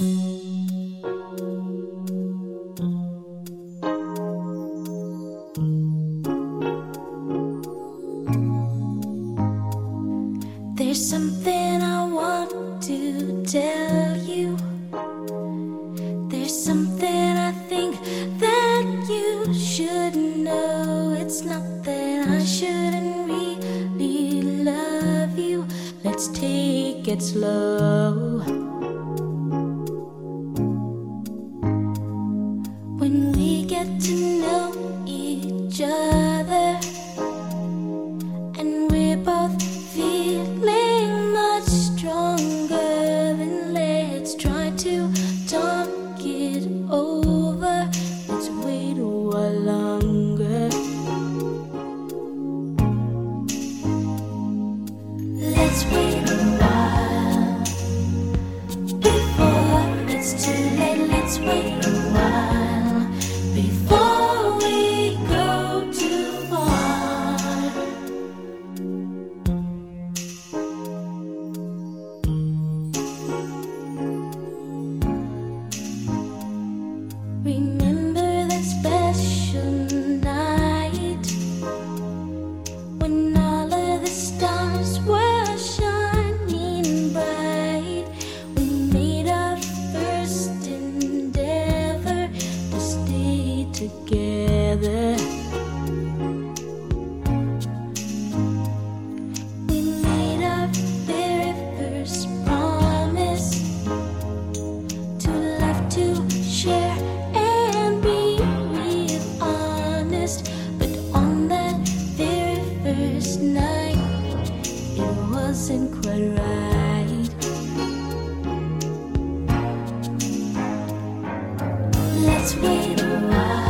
There's something I want to tell you. There's something I think that you should know. It's not that I shouldn't really love you. Let's take it slow. Remember Let's wait a while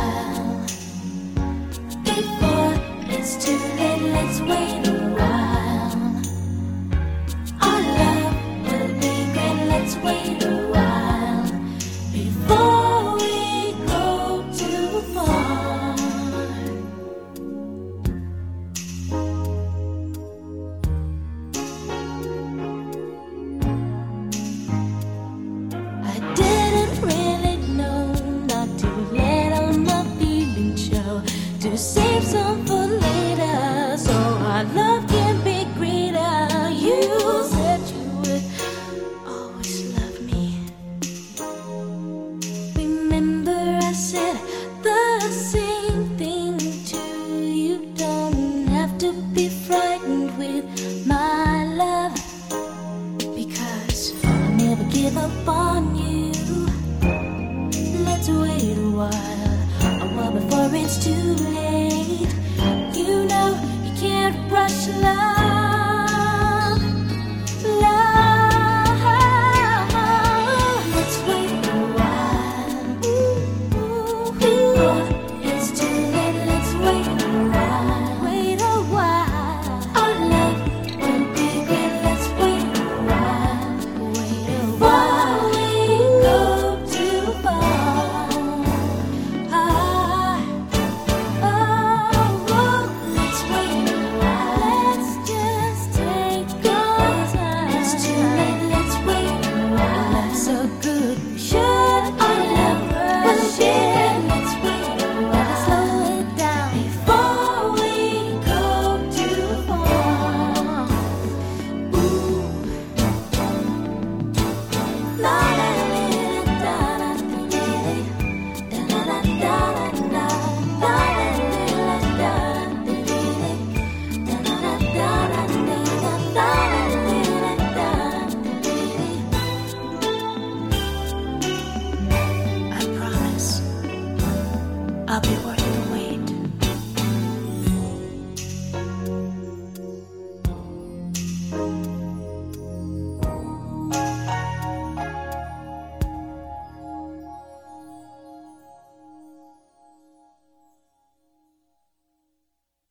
save some for later, so our love can be greater. You said you would always love me. Remember, I said the same thing to you. Don't have to be frightened with my love. Because I'll never give up on you. Let's wait a while, it's too late. You know you can't rush love.